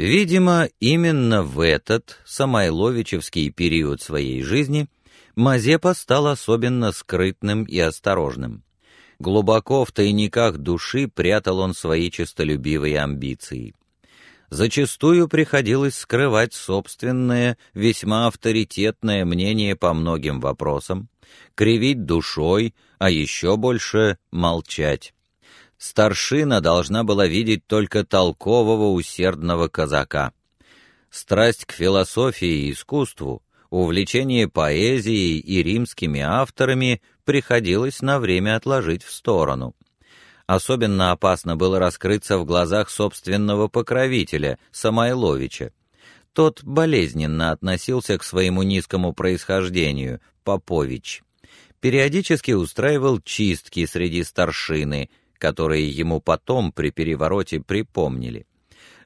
Видимо, именно в этот самойловичевский период своей жизни Мазепа стал особенно скрытным и осторожным. Глубоко в тайниках души прятал он свои честолюбивые амбиции. Зачастую приходилось скрывать собственное, весьма авторитетное мнение по многим вопросам, кривить душой, а еще больше молчать. Старшина должна была видеть только толкового усердного казака. Страсть к философии и искусству, увлечение поэзией и римскими авторами приходилось на время отложить в сторону. Особенно опасно было раскрыться в глазах собственного покровителя, Самойловича. Тот болезненно относился к своему низкому происхождению, Попович. Периодически устраивал чистки среди старшины, которые ему потом при перевороте припомнили.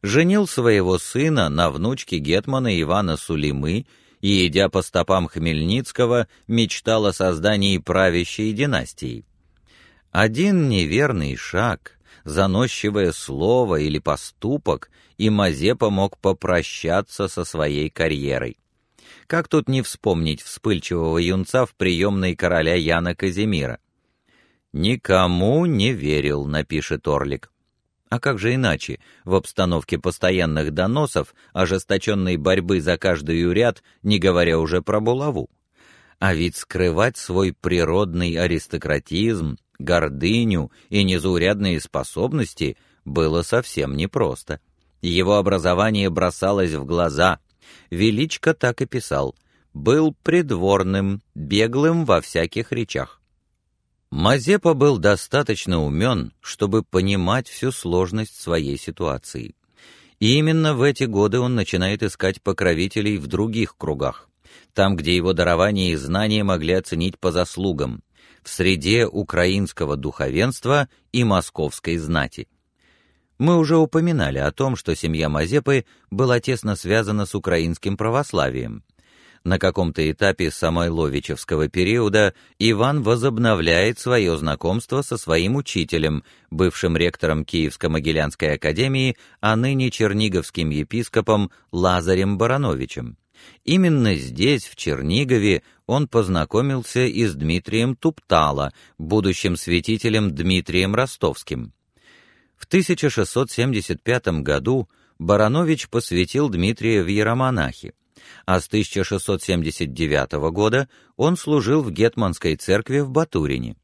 Женил своего сына на внучке гетмана Ивана Сулимы и, идя по стопам Хмельницкого, мечтал о создании правящей династии. Один неверный шаг, заносчивое слово или поступок, и Мазепа мог попрощаться со своей карьерой. Как тут не вспомнить вспыльчивого юнца в приемной короля Яна Казимира? «Никому не верил», — напишет Орлик. А как же иначе, в обстановке постоянных доносов, ожесточенной борьбы за каждый ряд, не говоря уже про булаву? А ведь скрывать свой природный аристократизм, гордыню и незаурядные способности было совсем непросто. Его образование бросалось в глаза. Величко так и писал: был придворным, беглым во всяких речах. Мазепа был достаточно умен, чтобы понимать всю сложность своей ситуации. И именно в эти годы он начинает искать покровителей в других кругах, там, где его дарование и знания могли оценить по заслугам, в среде украинского духовенства и московской знати. Мы уже упоминали о том, что семья Мазепы была тесно связана с украинским православием. На каком-то этапе Самойловичевского периода Иван возобновляет свое знакомство со своим учителем, бывшим ректором Киевско-Могилянской академии, а ныне черниговским епископом Лазарем Барановичем. Именно здесь, в Чернигове, он познакомился и с Дмитрием Туптало, будущим святителем Дмитрием Ростовским. В 1675 году Баранович посвятил Дмитрия в иеромонахи, а с 1679 года он служил в гетманской церкви в Батурине.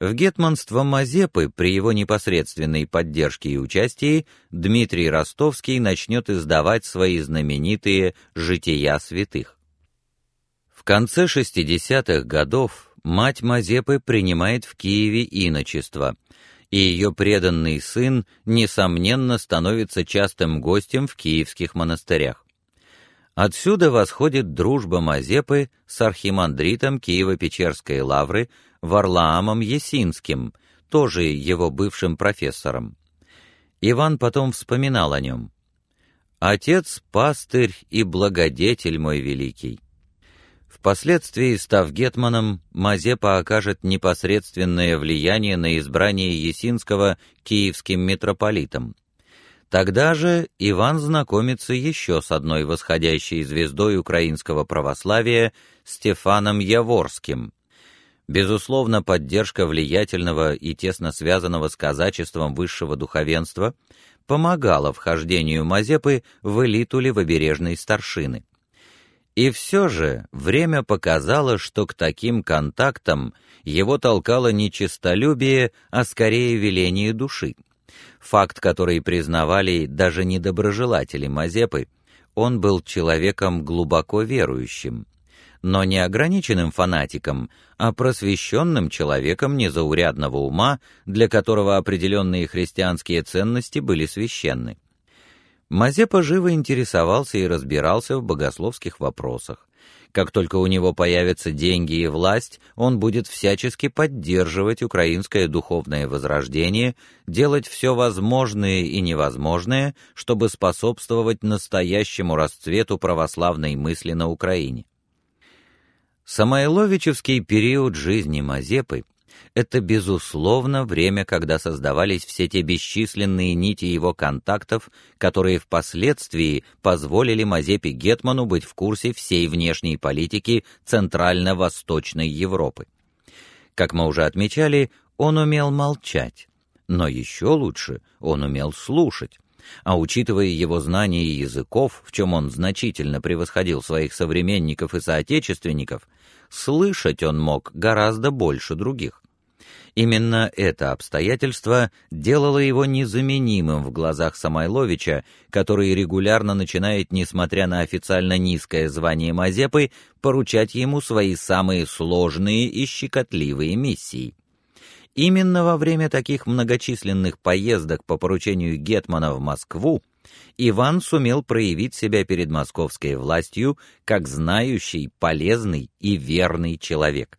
В гетманство Мазепы при его непосредственной поддержке и участии Дмитрий Ростовский начнет издавать свои знаменитые «Жития святых». В конце 60-х годов мать Мазепы принимает в Киеве иночество, и ее преданный сын, несомненно, становится частым гостем в киевских монастырях. Отсюда восходит дружба Мазепы с архимандритом Киево-Печерской лавры Варлаамом Есинским, тоже его бывшим профессором. Иван потом вспоминал о нем. «Отец — пастырь и благодетель мой великий». Впоследствии, став гетманом, Мазепа окажет непосредственное влияние на избрание Есинского киевским митрополитом. Тогда же Иван знакомится еще с одной восходящей звездой украинского православия Стефаном Яворским, Безусловно, поддержка влиятельного и тесно связанного с казачеством высшего духовенства помогала вхождению Мазепы в элиту левобережной старшины. И все же время показало, что к таким контактам его толкало не честолюбие, а скорее веление души. Факт, который признавали даже недоброжелатели Мазепы, он был человеком глубоко верующим но не ограниченным фанатиком, а просвещенным человеком незаурядного ума, для которого определенные христианские ценности были священны. Мазепа живо интересовался и разбирался в богословских вопросах. Как только у него появятся деньги и власть, он будет всячески поддерживать украинское духовное возрождение, делать все возможное и невозможное, чтобы способствовать настоящему расцвету православной мысли на Украине. Самойловичевский период жизни Мазепы Это безусловно время, когда создавались все те бесчисленные нити его контактов, которые впоследствии позволили Мазепе гетману быть в курсе всей внешней политики центрально-восточной Европы. Как мы уже отмечали, он умел молчать, но еще лучше он умел слушать. А учитывая его знания языков, в чем он значительно превосходил своих современников и соотечественников, слышать он мог гораздо больше других. Именно это обстоятельство делало его незаменимым в глазах Самойловича, который регулярно начинает, несмотря на официально низкое звание Мазепы, поручать ему свои самые сложные и щекотливые миссии. Именно во время таких многочисленных поездок по поручению гетмана в Москву Иван сумел проявить себя перед московской властью как знающий, полезный и верный человек.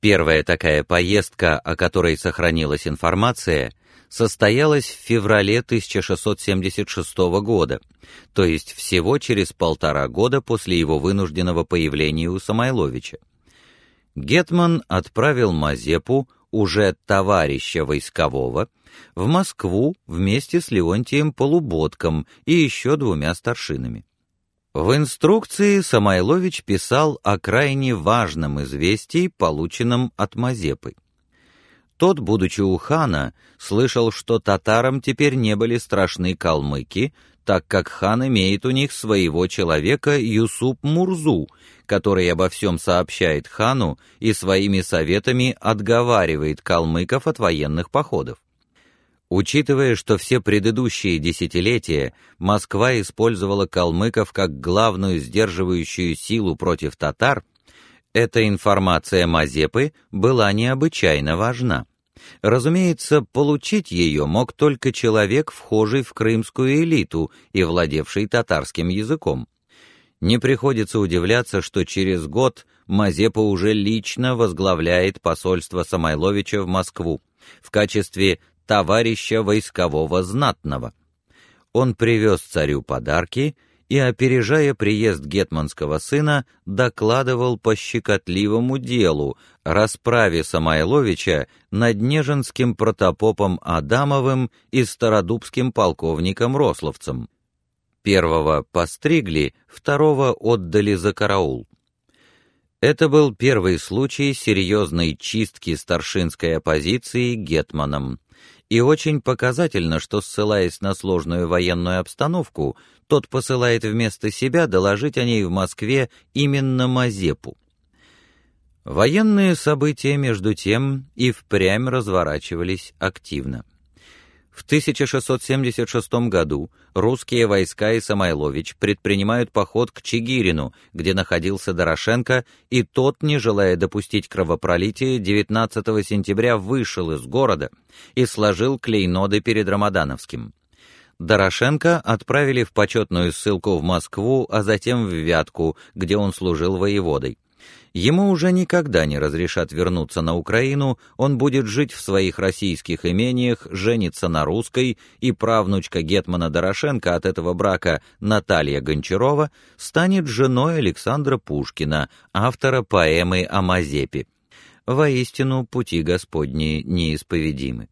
Первая такая поездка, о которой сохранилась информация, состоялась в феврале 1676 года, то есть всего через полтора года после его вынужденного появления у Самойловича. Гетман отправил Мазепу, уже товарища войскового, в Москву вместе с Леонтием Полуботком и еще двумя старшинами. В инструкции Самойлович писал о крайне важном известии, полученном от Мазепы. Тот, будучи у хана, слышал, что татарам теперь не были страшны калмыки, так как хан имеет у них своего человека Юсуп Мурзу, который обо всем сообщает хану и своими советами отговаривает калмыков от военных походов. Учитывая, что все предыдущие десятилетия Москва использовала калмыков как главную сдерживающую силу против татар, эта информация Мазепы была необычайно важна. Разумеется, получить ее мог только человек, вхожий в крымскую элиту и владевший татарским языком. Не приходится удивляться, что через год Мазепа уже лично возглавляет посольство Самойловича в Москву в качестве товарища войскового знатного. Он привез царю подарки и, опережая приезд гетманского сына, докладывал по щекотливому делу, расправе Самойловича над Нежинским протопопом Адамовым и стародубским полковником Рословцем. Первого постригли, второго отдали за караул. Это был первый случай серьезной чистки старшинской оппозиции гетманом и очень показательно, что, ссылаясь на сложную военную обстановку, тот посылает вместо себя доложить о ней в Москве именно Мазепу. Военные события, между тем, и впрямь разворачивались активно. В 1676 году русские войска и Самойлович предпринимают поход к Чигирину, где находился Дорошенко, и тот, не желая допустить кровопролития, 19 сентября вышел из города и сложил клейноды перед Рамадановским. Дорошенко отправили в почетную ссылку в Москву, а затем в Вятку, где он служил воеводой. Ему уже никогда не разрешат вернуться на Украину, он будет жить в своих российских имениях, жениться на русской, и правнучка гетмана Дорошенко от этого брака Наталья Гончарова станет женой Александра Пушкина, автора поэмы о Мазепе. Воистину, пути Господни неисповедимы.